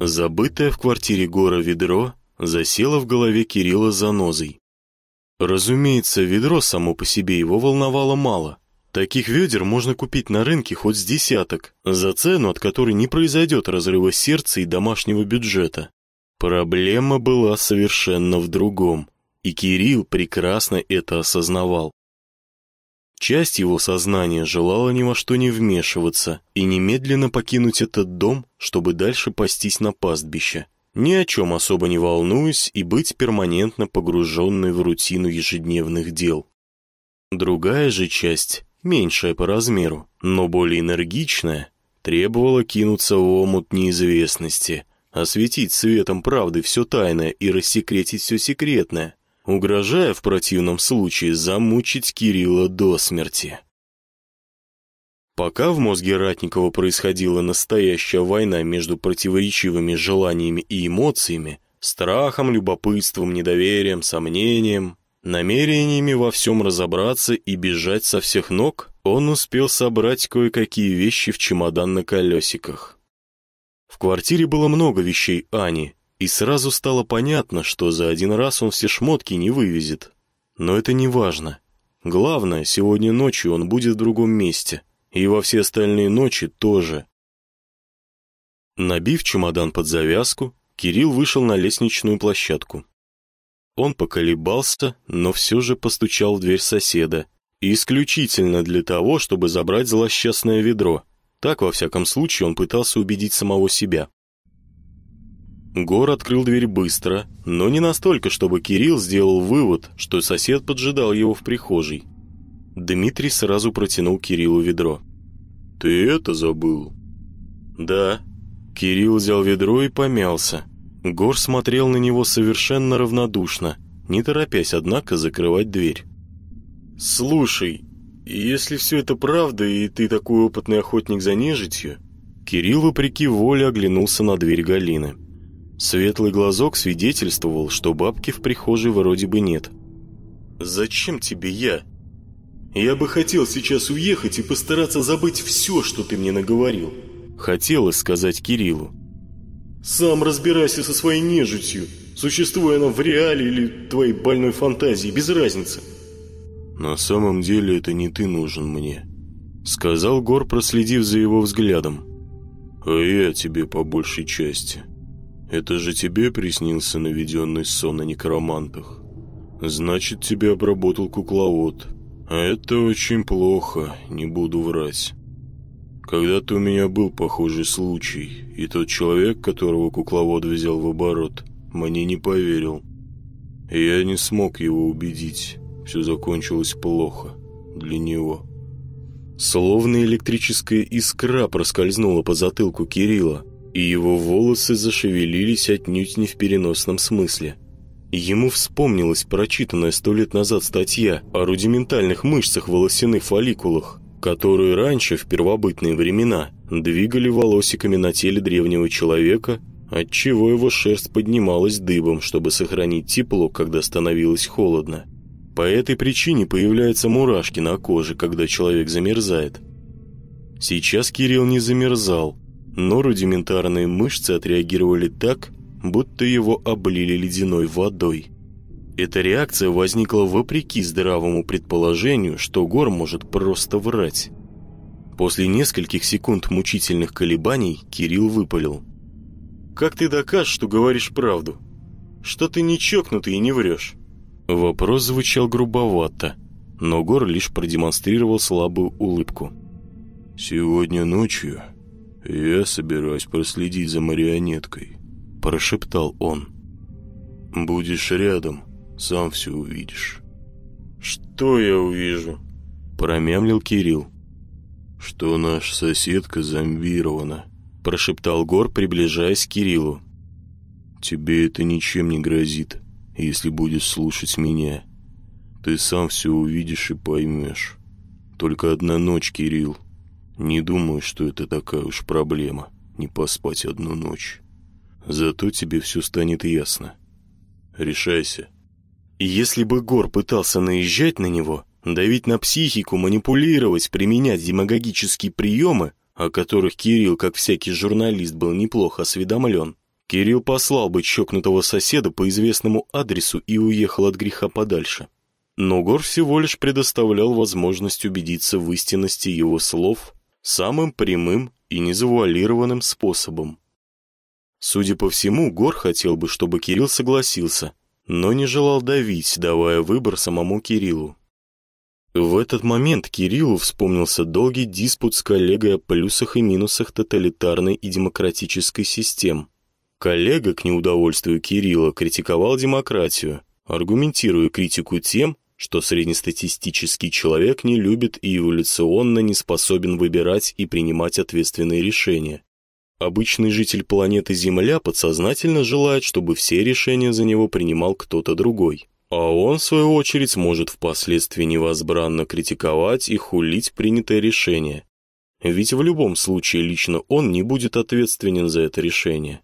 Забытое в квартире Гора ведро засело в голове Кирилла занозой. Разумеется, ведро само по себе его волновало мало. Таких ведер можно купить на рынке хоть с десяток, за цену, от которой не произойдет разрыва сердца и домашнего бюджета. Проблема была совершенно в другом, и Кирилл прекрасно это осознавал. Часть его сознания желала ни во что не вмешиваться и немедленно покинуть этот дом, чтобы дальше пастись на пастбище, ни о чем особо не волнуясь и быть перманентно погруженной в рутину ежедневных дел. Другая же часть, меньшая по размеру, но более энергичная, требовала кинуться в омут неизвестности, осветить светом правды все тайное и рассекретить все секретное, угрожая в противном случае замучить Кирилла до смерти. Пока в мозге Ратникова происходила настоящая война между противоречивыми желаниями и эмоциями, страхом, любопытством, недоверием, сомнением, намерениями во всем разобраться и бежать со всех ног, он успел собрать кое-какие вещи в чемодан на колесиках. В квартире было много вещей Ани, и сразу стало понятно, что за один раз он все шмотки не вывезет. Но это не важно. Главное, сегодня ночью он будет в другом месте. И во все остальные ночи тоже. Набив чемодан под завязку, Кирилл вышел на лестничную площадку. Он поколебался, но все же постучал в дверь соседа. Исключительно для того, чтобы забрать злосчастное ведро. Так, во всяком случае, он пытался убедить самого себя. Гор открыл дверь быстро, но не настолько, чтобы Кирилл сделал вывод, что сосед поджидал его в прихожей. Дмитрий сразу протянул Кириллу ведро. «Ты это забыл?» «Да». Кирилл взял ведро и помялся. Гор смотрел на него совершенно равнодушно, не торопясь, однако, закрывать дверь. «Слушай, если все это правда, и ты такой опытный охотник за нежитью...» Кирилл, вопреки воле, оглянулся на дверь Галины. Светлый глазок свидетельствовал, что бабки в прихожей вроде бы нет. «Зачем тебе я? Я бы хотел сейчас уехать и постараться забыть все, что ты мне наговорил», хотелось сказать Кириллу. «Сам разбирайся со своей нежитью, существуя она в реале или твоей больной фантазии, без разницы». «На самом деле это не ты нужен мне», сказал Гор, проследив за его взглядом. «А я тебе по большей части». Это же тебе приснился наведенный сон о некромантах. Значит, тебя обработал кукловод. А это очень плохо, не буду врать. Когда-то у меня был похожий случай, и тот человек, которого кукловод взял в оборот, мне не поверил. Я не смог его убедить. Все закончилось плохо для него. Словно электрическая искра проскользнула по затылку Кирилла и его волосы зашевелились отнюдь не в переносном смысле. Ему вспомнилась прочитанная сто лет назад статья о рудиментальных мышцах волосяных фолликулах, которые раньше, в первобытные времена, двигали волосиками на теле древнего человека, отчего его шерсть поднималась дыбом, чтобы сохранить тепло, когда становилось холодно. По этой причине появляются мурашки на коже, когда человек замерзает. Сейчас Кирилл не замерзал, но рудиментарные мышцы отреагировали так, будто его облили ледяной водой. Эта реакция возникла вопреки здравому предположению, что Гор может просто врать. После нескольких секунд мучительных колебаний Кирилл выпалил. «Как ты докажешь, что говоришь правду? Что ты не чокнутый и не врешь?» Вопрос звучал грубовато, но Гор лишь продемонстрировал слабую улыбку. «Сегодня ночью «Я собираюсь проследить за марионеткой», – прошептал он. «Будешь рядом, сам все увидишь». «Что я увижу?» – промямлил Кирилл. «Что наша соседка зомбирована», – прошептал Гор, приближаясь к Кириллу. «Тебе это ничем не грозит, если будешь слушать меня. Ты сам все увидишь и поймешь. Только одна ночь, Кирилл. Не думаю, что это такая уж проблема, не поспать одну ночь. Зато тебе все станет ясно. Решайся. Если бы Гор пытался наезжать на него, давить на психику, манипулировать, применять демагогические приемы, о которых Кирилл, как всякий журналист, был неплохо осведомлен, Кирилл послал бы чокнутого соседа по известному адресу и уехал от греха подальше. Но Гор всего лишь предоставлял возможность убедиться в истинности его слов самым прямым и незавуалированным способом. Судя по всему, Гор хотел бы, чтобы Кирилл согласился, но не желал давить, давая выбор самому Кириллу. В этот момент Кириллу вспомнился долгий диспут с коллегой о плюсах и минусах тоталитарной и демократической систем. Коллега, к неудовольствию Кирилла, критиковал демократию, аргументируя критику тем, что среднестатистический человек не любит и эволюционно не способен выбирать и принимать ответственные решения. Обычный житель планеты Земля подсознательно желает, чтобы все решения за него принимал кто-то другой. А он, в свою очередь, может впоследствии невозбранно критиковать и хулить принятое решение. Ведь в любом случае лично он не будет ответственен за это решение.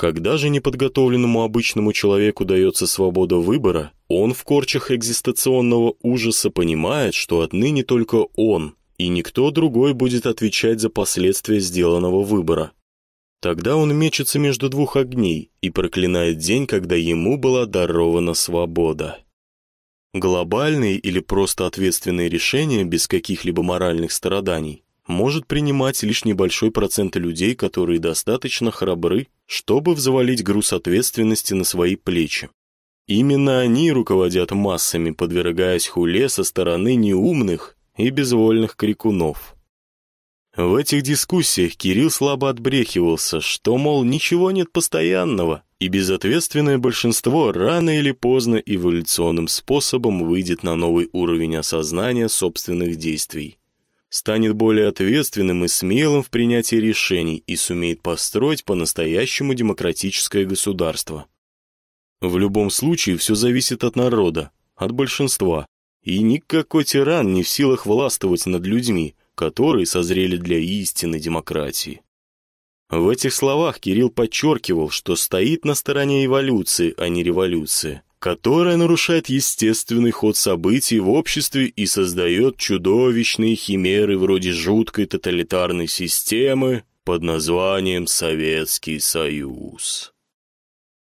Когда же неподготовленному обычному человеку дается свобода выбора, он в корчах экзистенционного ужаса понимает, что отныне только он и никто другой будет отвечать за последствия сделанного выбора. Тогда он мечется между двух огней и проклинает день, когда ему была дарована свобода. Глобальные или просто ответственные решения без каких-либо моральных страданий может принимать лишь небольшой процент людей, которые достаточно храбры, чтобы взвалить груз ответственности на свои плечи. Именно они руководят массами, подвергаясь хуле со стороны неумных и безвольных крикунов. В этих дискуссиях Кирилл слабо отбрехивался, что, мол, ничего нет постоянного, и безответственное большинство рано или поздно эволюционным способом выйдет на новый уровень осознания собственных действий станет более ответственным и смелым в принятии решений и сумеет построить по-настоящему демократическое государство. В любом случае все зависит от народа, от большинства, и никакой тиран не в силах властвовать над людьми, которые созрели для истинной демократии. В этих словах Кирилл подчеркивал, что стоит на стороне эволюции, а не революции которая нарушает естественный ход событий в обществе и создает чудовищные химеры вроде жуткой тоталитарной системы под названием Советский Союз.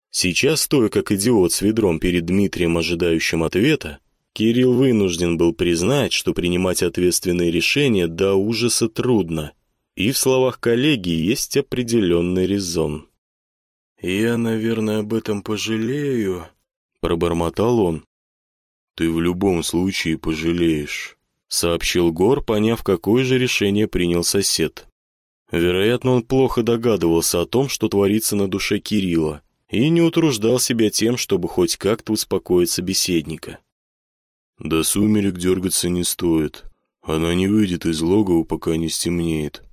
Сейчас, стоя как идиот с ведром перед Дмитрием, ожидающим ответа, Кирилл вынужден был признать, что принимать ответственные решения до ужаса трудно, и в словах коллеги есть определенный резон. «Я, наверное, об этом пожалею», Пробормотал он. «Ты в любом случае пожалеешь», — сообщил Гор, поняв, какое же решение принял сосед. Вероятно, он плохо догадывался о том, что творится на душе Кирилла, и не утруждал себя тем, чтобы хоть как-то успокоить собеседника. «До сумерек дергаться не стоит. Она не выйдет из логова, пока не стемнеет.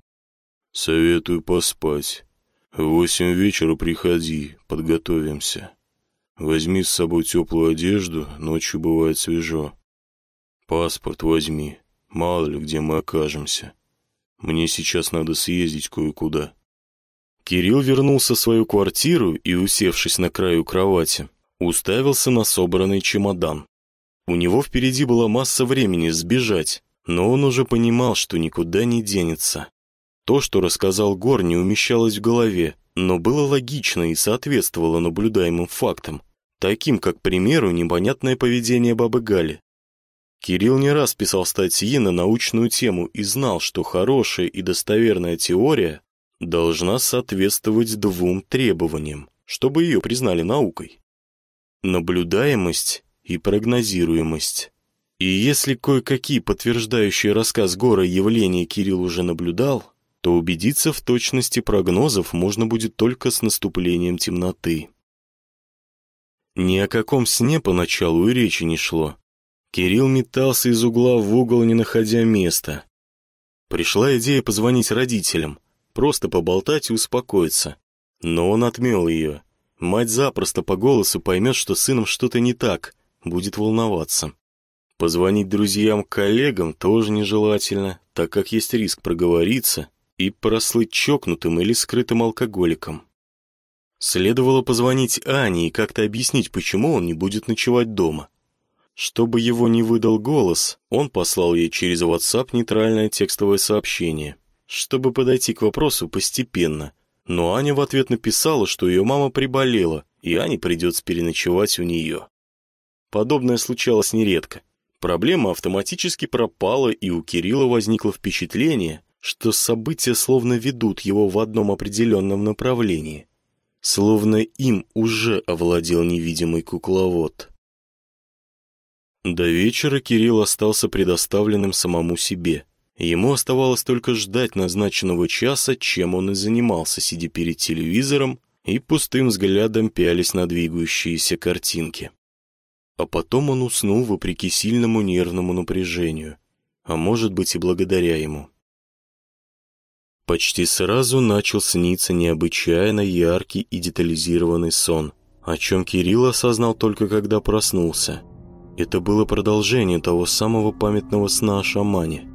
Советую поспать. В восемь вечера приходи, подготовимся». Возьми с собой теплую одежду, ночью бывает свежо. Паспорт возьми, мало ли где мы окажемся. Мне сейчас надо съездить кое-куда». Кирилл вернулся в свою квартиру и, усевшись на краю кровати, уставился на собранный чемодан. У него впереди была масса времени сбежать, но он уже понимал, что никуда не денется. То, что рассказал Гор, не умещалось в голове, но было логично и соответствовало наблюдаемым фактам таким как, к примеру, непонятное поведение бабы Гали. Кирилл не раз писал статьи на научную тему и знал, что хорошая и достоверная теория должна соответствовать двум требованиям, чтобы ее признали наукой. Наблюдаемость и прогнозируемость. И если кое-какие подтверждающие рассказ Гора явления Кирилл уже наблюдал, то убедиться в точности прогнозов можно будет только с наступлением темноты. Ни о каком сне поначалу и речи не шло. Кирилл метался из угла в угол, не находя места. Пришла идея позвонить родителям, просто поболтать и успокоиться. Но он отмел ее. Мать запросто по голосу поймет, что сыном что-то не так, будет волноваться. Позвонить друзьям-коллегам тоже нежелательно, так как есть риск проговориться и прослыть чокнутым или скрытым алкоголиком. Следовало позвонить Ане и как-то объяснить, почему он не будет ночевать дома. Чтобы его не выдал голос, он послал ей через WhatsApp нейтральное текстовое сообщение, чтобы подойти к вопросу постепенно. Но Аня в ответ написала, что ее мама приболела, и Ане придется переночевать у нее. Подобное случалось нередко. Проблема автоматически пропала, и у Кирилла возникло впечатление, что события словно ведут его в одном определенном направлении. Словно им уже овладел невидимый кукловод. До вечера Кирилл остался предоставленным самому себе. Ему оставалось только ждать назначенного часа, чем он и занимался, сидя перед телевизором и пустым взглядом пялись на двигающиеся картинки. А потом он уснул вопреки сильному нервному напряжению, а может быть и благодаря ему. Почти сразу начал сниться необычайно яркий и детализированный сон, о чем Кирилл осознал только когда проснулся. Это было продолжение того самого памятного сна о шамане.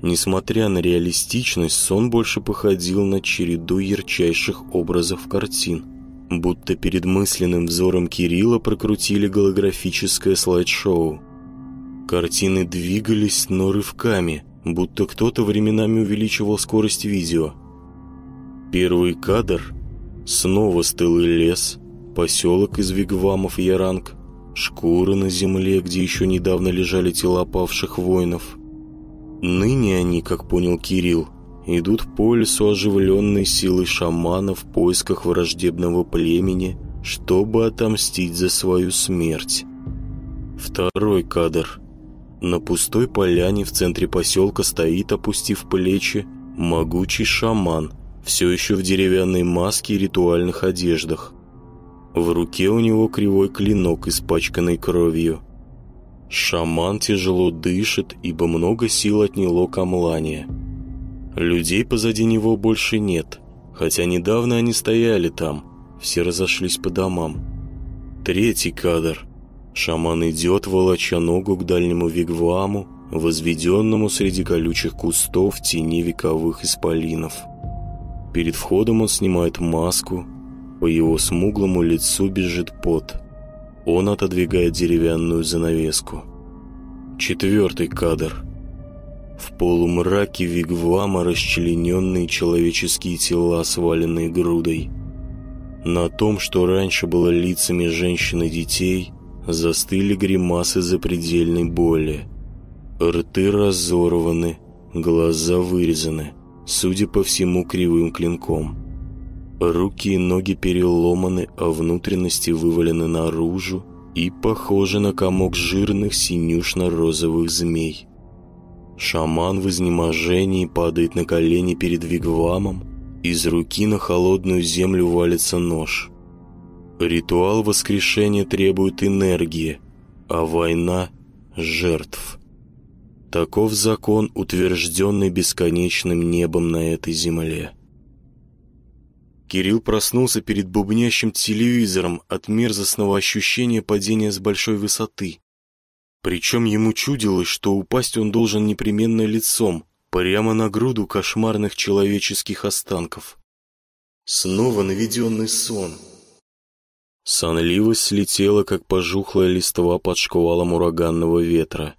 Несмотря на реалистичность, сон больше походил на череду ярчайших образов картин – будто перед мысленным взором Кирилла прокрутили голографическое слайд-шоу. Картины двигались, но рывками, будто кто-то временами увеличивал скорость видео. Первый кадр — снова стылый лес, поселок из вигвамов Яранг, шкуры на земле, где еще недавно лежали тела павших воинов. Ныне они, как понял Кирилл, идут по лесу оживленной силой шамана в поисках враждебного племени, чтобы отомстить за свою смерть. Второй кадр. На пустой поляне в центре поселка стоит, опустив плечи, могучий шаман, все еще в деревянной маске и ритуальных одеждах. В руке у него кривой клинок, испачканный кровью. Шаман тяжело дышит, ибо много сил отняло камлание. Людей позади него больше нет, хотя недавно они стояли там, все разошлись по домам. Третий кадр. Шаман идет, волоча ногу к дальнему вигваму, возведенному среди колючих кустов в тени вековых исполинов. Перед входом он снимает маску, по его смуглому лицу бежит пот. Он отодвигает деревянную занавеску. Четвертый кадр. В полумраке вигвама расчлененные человеческие тела, сваленные грудой. На том, что раньше было лицами женщин и детей, застыли гримасы запредельной боли. Рты разорваны, глаза вырезаны, судя по всему, кривым клинком. Руки и ноги переломаны, а внутренности вывалены наружу и похожи на комок жирных синюшно-розовых змей. Шаман в изнеможении падает на колени перед вигвамом, из руки на холодную землю валится нож. Ритуал воскрешения требует энергии, а война — жертв. Таков закон, утвержденный бесконечным небом на этой земле. Кирилл проснулся перед бубнящим телевизором от мерзостного ощущения падения с большой высоты. Причем ему чудилось, что упасть он должен непременно лицом, прямо на груду кошмарных человеческих останков. Снова наведенный сон. Сонливость слетела, как пожухлая листва под шквалом ураганного ветра.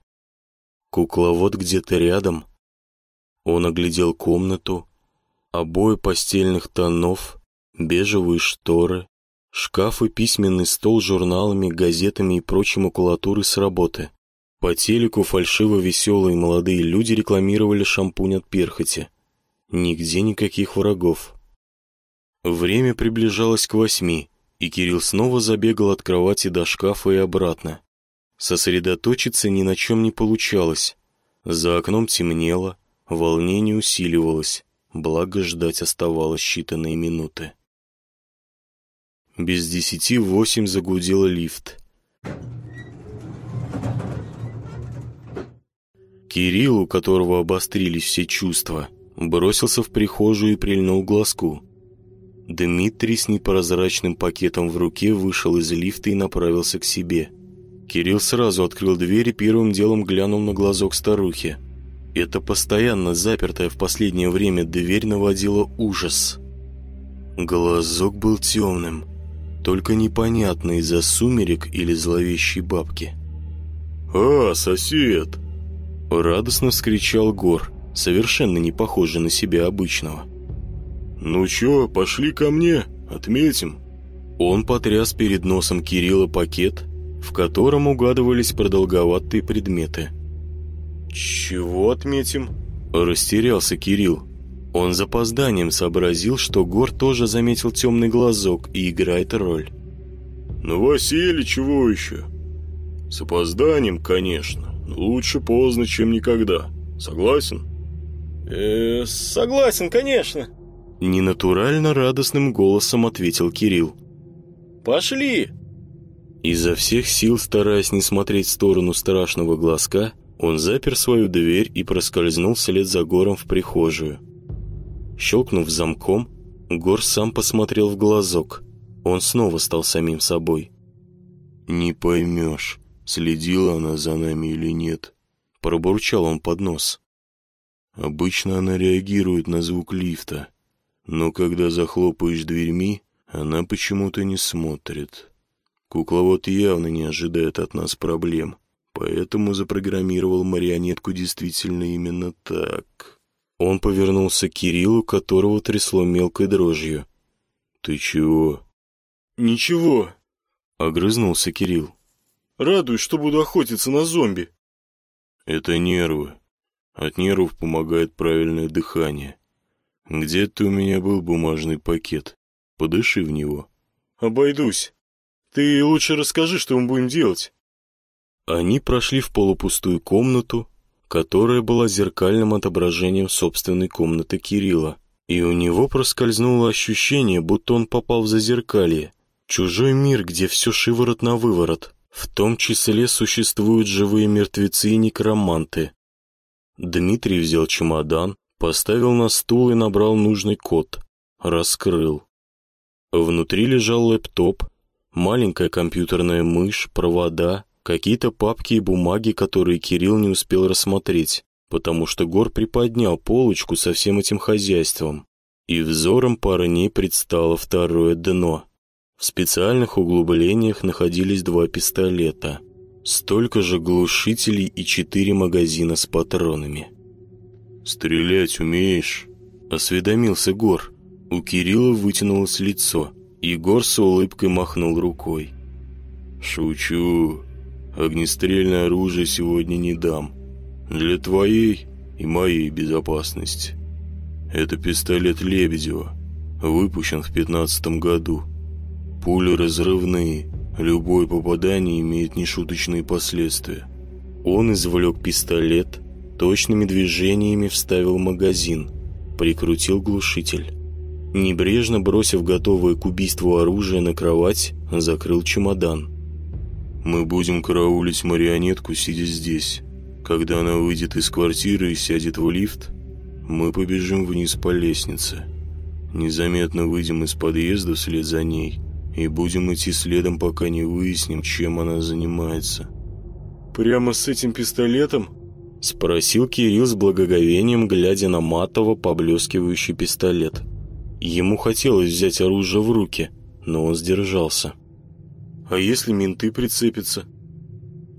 Кукловод где-то рядом. Он оглядел комнату, обои постельных тонов, бежевые шторы, Шкаф и письменный стол с журналами, газетами и прочей макулатурой с работы. По телеку фальшиво-веселые молодые люди рекламировали шампунь от перхоти. Нигде никаких врагов. Время приближалось к восьми, и Кирилл снова забегал от кровати до шкафа и обратно. Сосредоточиться ни на чем не получалось. За окном темнело, волнение усиливалось, благо ждать оставалось считанные минуты. Без десяти восемь загудел лифт. Кирилл, у которого обострились все чувства, бросился в прихожую и прильнул глазку. Дмитрий с непрозрачным пакетом в руке вышел из лифта и направился к себе. Кирилл сразу открыл дверь и первым делом глянул на глазок старухи. Эта постоянно запертая в последнее время дверь наводила ужас. Глазок был темным, только непонятно из-за сумерек или зловещей бабки. «А, сосед!» Радостно вскричал Гор, совершенно не похожий на себя обычного. «Ну чё, пошли ко мне, отметим». Он потряс перед носом Кирилла пакет, в котором угадывались продолговатые предметы. «Чего отметим?» Растерялся Кирилл. Он запозданием сообразил, что Гор тоже заметил темный глазок и играет роль. «Новоселье чего еще?» «С опозданием, конечно, но лучше поздно, чем никогда. Согласен?» «Э, согласен, конечно!» Ненатурально радостным голосом ответил Кирилл. «Пошли!» Изо всех сил, стараясь не смотреть в сторону страшного глазка, он запер свою дверь и проскользнул вслед за Гором в прихожую. Щелкнув замком, Гор сам посмотрел в глазок. Он снова стал самим собой. «Не поймешь, следила она за нами или нет», — пробурчал он под нос. «Обычно она реагирует на звук лифта, но когда захлопаешь дверьми, она почему-то не смотрит. Кукловод явно не ожидает от нас проблем, поэтому запрограммировал марионетку действительно именно так». Он повернулся к Кириллу, которого трясло мелкой дрожью. «Ты чего?» «Ничего», — огрызнулся Кирилл. «Радуюсь, что буду охотиться на зомби». «Это нервы. От нервов помогает правильное дыхание. Где-то у меня был бумажный пакет. Подыши в него». «Обойдусь. Ты лучше расскажи, что мы будем делать». Они прошли в полупустую комнату, которая была зеркальным отображением собственной комнаты Кирилла. И у него проскользнуло ощущение, будто он попал в зазеркалье. Чужой мир, где все шиворот на выворот. В том числе существуют живые мертвецы и некроманты. Дмитрий взял чемодан, поставил на стул и набрал нужный код. Раскрыл. Внутри лежал лэптоп, маленькая компьютерная мышь, провода, Какие-то папки и бумаги, которые Кирилл не успел рассмотреть, потому что Гор приподнял полочку со всем этим хозяйством. И взором парней предстало второе дно. В специальных углублениях находились два пистолета, столько же глушителей и четыре магазина с патронами. «Стрелять умеешь?» — осведомился Гор. У Кирилла вытянулось лицо, и Гор с улыбкой махнул рукой. «Шучу. Огнестрельное оружие сегодня не дам. Для твоей и моей безопасности. Это пистолет Лебедева. Выпущен в пятнадцатом году. Пули разрывные. Любое попадание имеет нешуточные последствия. Он извлек пистолет, точными движениями вставил магазин, прикрутил глушитель. Небрежно бросив готовое к убийству оружие на кровать, закрыл чемодан. Мы будем караулить марионетку, сидя здесь. Когда она выйдет из квартиры и сядет в лифт, мы побежим вниз по лестнице. Незаметно выйдем из подъезда вслед за ней и будем идти следом, пока не выясним, чем она занимается. «Прямо с этим пистолетом?» Спросил Кирилл с благоговением, глядя на матово поблескивающий пистолет. Ему хотелось взять оружие в руки, но он сдержался. А если менты прицепятся?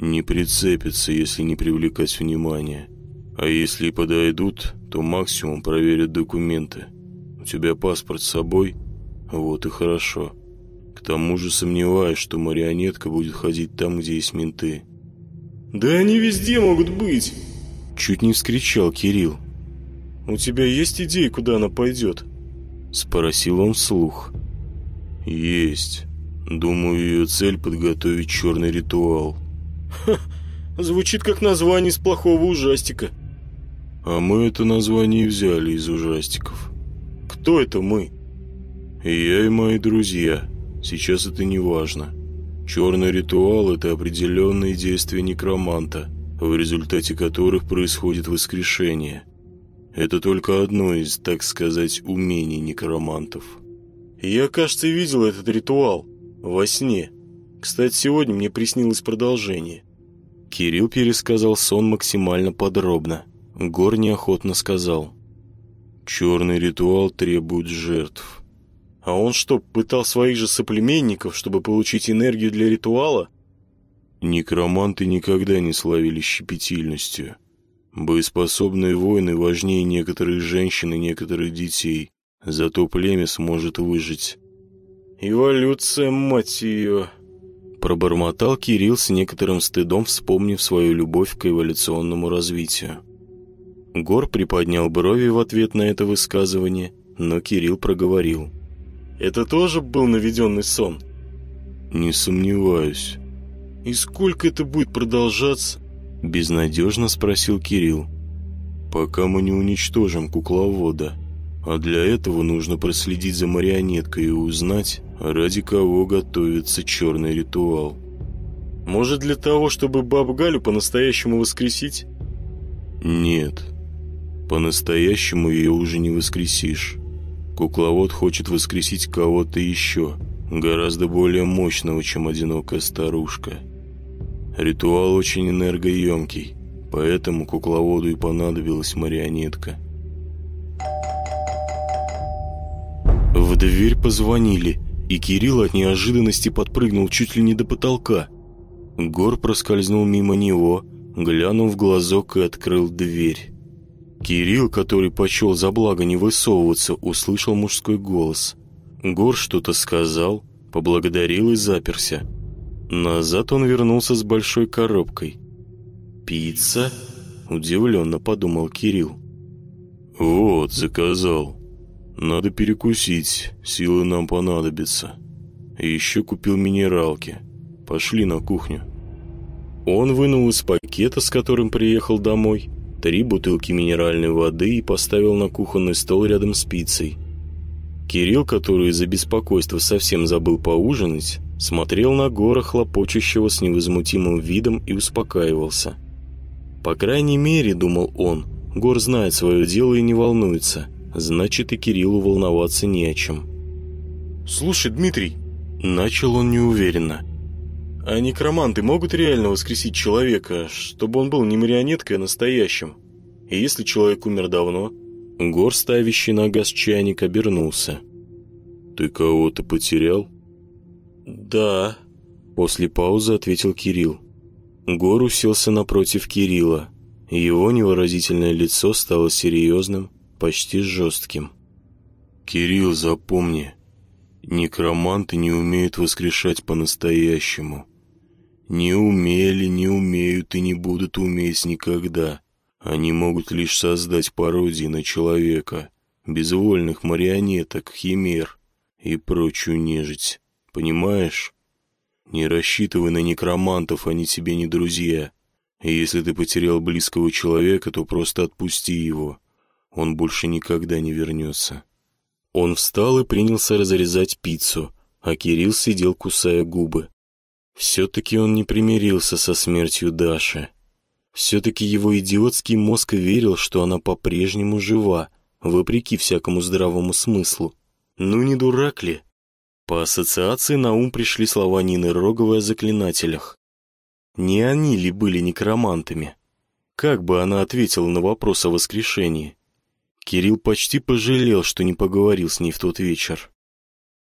Не прицепятся, если не привлекать внимания. А если и подойдут, то максимум проверят документы. У тебя паспорт с собой? Вот и хорошо. К тому же сомневаюсь, что марионетка будет ходить там, где есть менты. Да они везде могут быть. Чуть не вскричал Кирилл. У тебя есть идеи, куда она пойдет? Спросил он вслух. Есть. Думаю, ее цель подготовить черный ритуал. Ха, звучит как название из плохого ужастика. А мы это название взяли из ужастиков. Кто это мы? Я и мои друзья. Сейчас это не важно. Черный ритуал – это определенные действия некроманта, в результате которых происходит воскрешение. Это только одно из, так сказать, умений некромантов. Я, кажется, видел этот ритуал. Во сне. Кстати, сегодня мне приснилось продолжение. Кирилл пересказал сон максимально подробно. Гор неохотно сказал. Черный ритуал требует жертв. А он что, пытал своих же соплеменников, чтобы получить энергию для ритуала? Некроманты никогда не славились щепетильностью. Боеспособные воины важнее некоторых женщин и некоторых детей. Зато племя сможет выжить. «Эволюция, мать ее!» Пробормотал Кирилл с некоторым стыдом, вспомнив свою любовь к эволюционному развитию. Гор приподнял брови в ответ на это высказывание, но Кирилл проговорил. «Это тоже был наведенный сон?» «Не сомневаюсь». «И сколько это будет продолжаться?» Безнадежно спросил Кирилл. «Пока мы не уничтожим кукловода. А для этого нужно проследить за марионеткой и узнать, ради кого готовится черный ритуал». «Может, для того, чтобы бабу Галю по-настоящему воскресить?» «Нет. По-настоящему ее уже не воскресишь. Кукловод хочет воскресить кого-то еще, гораздо более мощного, чем одинокая старушка». Ритуал очень энергоемкий, поэтому кукловоду и понадобилась марионетка. В дверь позвонили, и Кирилл от неожиданности подпрыгнул чуть ли не до потолка. Гор проскользнул мимо него, глянул в глазок и открыл дверь. Кирилл, который почел за благо не высовываться, услышал мужской голос. Гор что-то сказал, поблагодарил и заперся. Назад он вернулся с большой коробкой. «Пицца?» – удивленно подумал Кирилл. «Вот, заказал. Надо перекусить, силы нам понадобятся. Еще купил минералки. Пошли на кухню». Он вынул из пакета, с которым приехал домой, три бутылки минеральной воды и поставил на кухонный стол рядом с пиццей. Кирилл, который из-за беспокойства совсем забыл поужинать, смотрел на гора, хлопочущего с невозмутимым видом и успокаивался. По крайней мере, думал он, Гор знает свое дело и не волнуется, значит и Кириллу волноваться не о чем. «Слушай, Дмитрий», — начал он неуверенно, «а некроманты могут реально воскресить человека, чтобы он был не марионеткой, а настоящим? И если человек умер давно?» Гор, ставящий на газ чайник, обернулся. «Ты кого-то потерял?» «Да», — после паузы ответил Кирилл. Гор уселся напротив Кирилла. Его невыразительное лицо стало серьезным, почти жестким. «Кирилл, запомни, некроманты не умеют воскрешать по-настоящему. Не умели, не умеют и не будут уметь никогда. Они могут лишь создать пародии на человека, безвольных марионеток, химер и прочую нежить. Понимаешь? Не рассчитывай на некромантов, они тебе не друзья. И если ты потерял близкого человека, то просто отпусти его. Он больше никогда не вернется. Он встал и принялся разрезать пиццу, а Кирилл сидел, кусая губы. Все-таки он не примирился со смертью Даши. Все-таки его идиотский мозг верил, что она по-прежнему жива, вопреки всякому здравому смыслу. Ну не дурак ли? По ассоциации на ум пришли слова Нины Роговой о заклинателях. Не они ли были некромантами? Как бы она ответила на вопрос о воскрешении? Кирилл почти пожалел, что не поговорил с ней в тот вечер.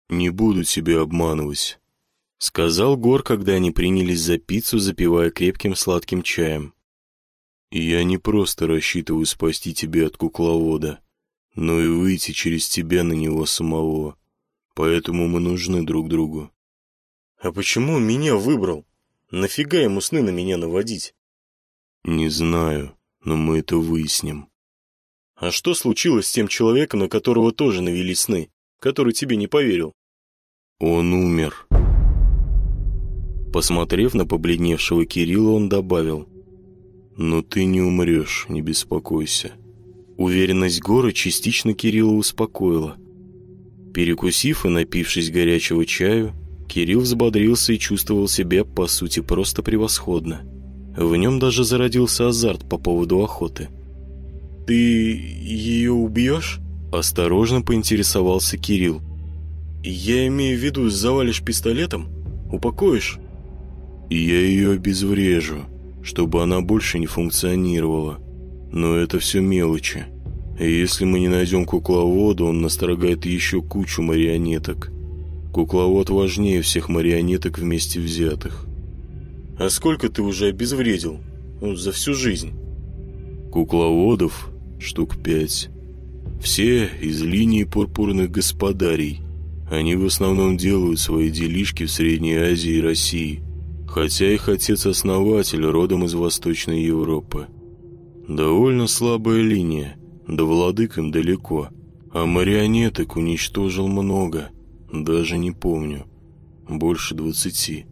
«Не буду тебя обманывать», — сказал Гор, когда они принялись за пиццу, запивая крепким сладким чаем. «Я не просто рассчитываю спасти тебя от кукловода, но и выйти через тебя на него самого. Поэтому мы нужны друг другу. А почему меня выбрал? Нафига ему сны на меня наводить? Не знаю, но мы это выясним. А что случилось с тем человеком, на которого тоже навели сны, который тебе не поверил? Он умер. Посмотрев на побледневшего Кирилла, он добавил. Но ты не умрешь, не беспокойся. Уверенность горы частично Кирилла успокоила. Перекусив и напившись горячего чаю, Кирилл взбодрился и чувствовал себя, по сути, просто превосходно. В нем даже зародился азарт по поводу охоты. «Ты ее убьешь?» Осторожно поинтересовался Кирилл. «Я имею в виду, завалишь пистолетом? Упокоишь?» «Я ее обезврежу, чтобы она больше не функционировала. Но это все мелочи. Если мы не найдем кукловода, он настрогает еще кучу марионеток. Кукловод важнее всех марионеток вместе взятых. А сколько ты уже обезвредил? Ну, за всю жизнь. Кукловодов штук пять. Все из линии пурпурных господарей. Они в основном делают свои делишки в Средней Азии и России, хотя их отец-основатель родом из Восточной Европы. Довольно слабая линия, до владык им далеко, а марионеток уничтожил много, даже не помню, больше двадцати.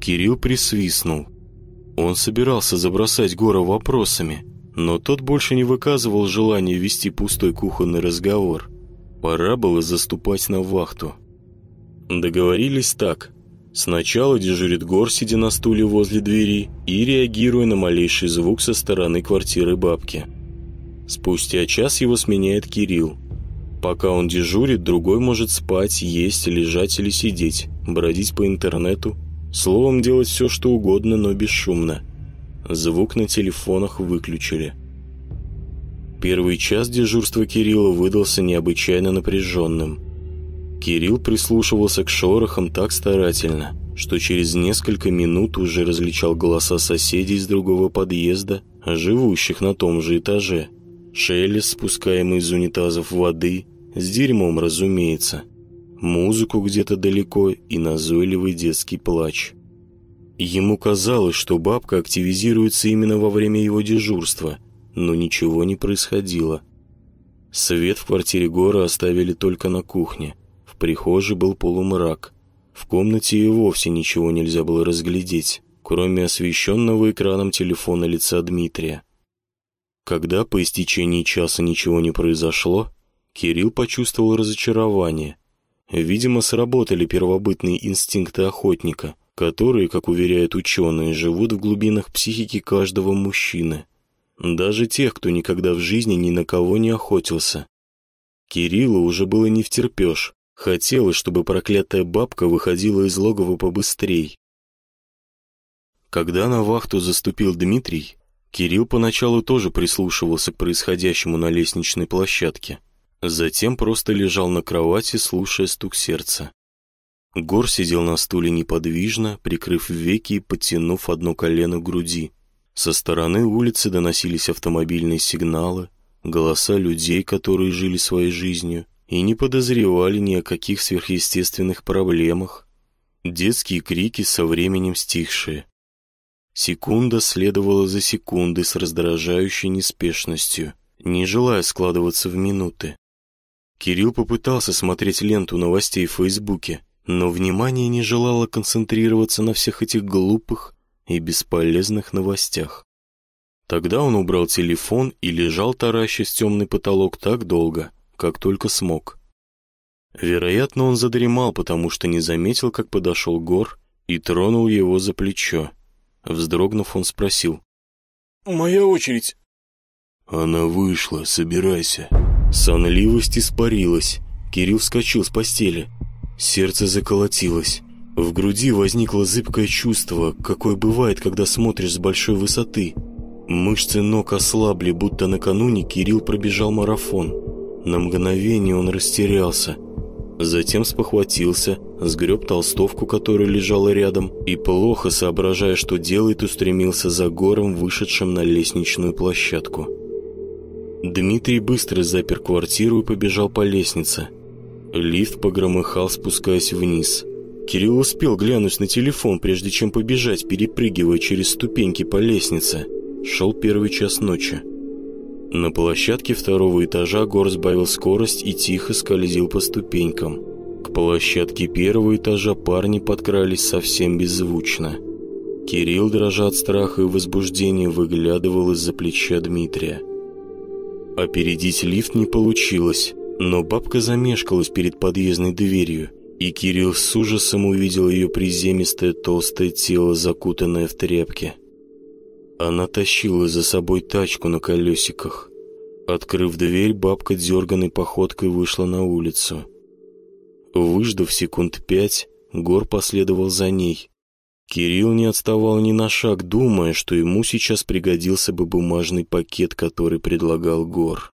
Кирилл присвистнул. Он собирался забросать Гора вопросами, но тот больше не выказывал желания вести пустой кухонный разговор. Пора было заступать на вахту. Договорились так. Сначала дежурит Гор, сидя на стуле возле двери и реагируя на малейший звук со стороны квартиры бабки. Спустя час его сменяет Кирилл. Пока он дежурит, другой может спать, есть, лежать или сидеть, бродить по интернету, словом, делать все, что угодно, но бесшумно – Звук на телефонах выключили. Первый час дежурства Кирилла выдался необычайно напряженным. Кирилл прислушивался к шорохам так старательно, что через несколько минут уже различал голоса соседей из другого подъезда, живущих на том же этаже. Шелест, спускаемый из унитазов воды, с дерьмом, разумеется. Музыку где-то далеко и назойливый детский плач – Ему казалось, что бабка активизируется именно во время его дежурства, но ничего не происходило. Свет в квартире Гора оставили только на кухне. В прихожей был полумрак. В комнате и вовсе ничего нельзя было разглядеть, кроме освещенного экраном телефона лица Дмитрия. Когда по истечении часа ничего не произошло, Кирилл почувствовал разочарование. Видимо, сработали первобытные инстинкты охотника – которые, как уверяют ученые, живут в глубинах психики каждого мужчины. Даже тех, кто никогда в жизни ни на кого не охотился. Кириллу уже было не втерпешь. Хотелось, чтобы проклятая бабка выходила из логова побыстрей. Когда на вахту заступил Дмитрий, Кирилл поначалу тоже прислушивался к происходящему на лестничной площадке. Затем просто лежал на кровати, слушая стук сердца. Гор сидел на стуле неподвижно, прикрыв веки и подтянув одно колено к груди. Со стороны улицы доносились автомобильные сигналы, голоса людей, которые жили своей жизнью и не подозревали ни о каких сверхъестественных проблемах. Детские крики со временем стихшие. Секунда следовала за секундой с раздражающей неспешностью, не желая складываться в минуты. Кирилл попытался смотреть ленту новостей в Фейсбуке, но внимание не желало концентрироваться на всех этих глупых и бесполезных новостях. Тогда он убрал телефон и лежал таращась темный потолок так долго, как только смог. Вероятно, он задремал, потому что не заметил, как подошел Гор и тронул его за плечо. Вздрогнув, он спросил. «Моя очередь». «Она вышла, собирайся». Сонливость испарилась. Кирилл вскочил с постели. Сердце заколотилось. В груди возникло зыбкое чувство, какое бывает, когда смотришь с большой высоты. Мышцы ног ослабли, будто накануне Кирилл пробежал марафон. На мгновение он растерялся. Затем спохватился, сгреб толстовку, которая лежала рядом, и, плохо соображая, что делает, устремился за гором, вышедшим на лестничную площадку. Дмитрий быстро запер квартиру и побежал по лестнице – Лифт погромыхал, спускаясь вниз. Кирилл успел глянуть на телефон, прежде чем побежать, перепрыгивая через ступеньки по лестнице. Шел первый час ночи. На площадке второго этажа Гор сбавил скорость и тихо скользил по ступенькам. К площадке первого этажа парни подкрались совсем беззвучно. Кирилл, дрожа от страха и возбуждения, выглядывал из-за плеча Дмитрия. Опередить лифт не получилось. Но бабка замешкалась перед подъездной дверью, и Кирилл с ужасом увидел ее приземистое толстое тело, закутанное в тряпки. Она тащила за собой тачку на колесиках. Открыв дверь, бабка дерганной походкой вышла на улицу. Выждав секунд пять, Гор последовал за ней. Кирилл не отставал ни на шаг, думая, что ему сейчас пригодился бы бумажный пакет, который предлагал Гор.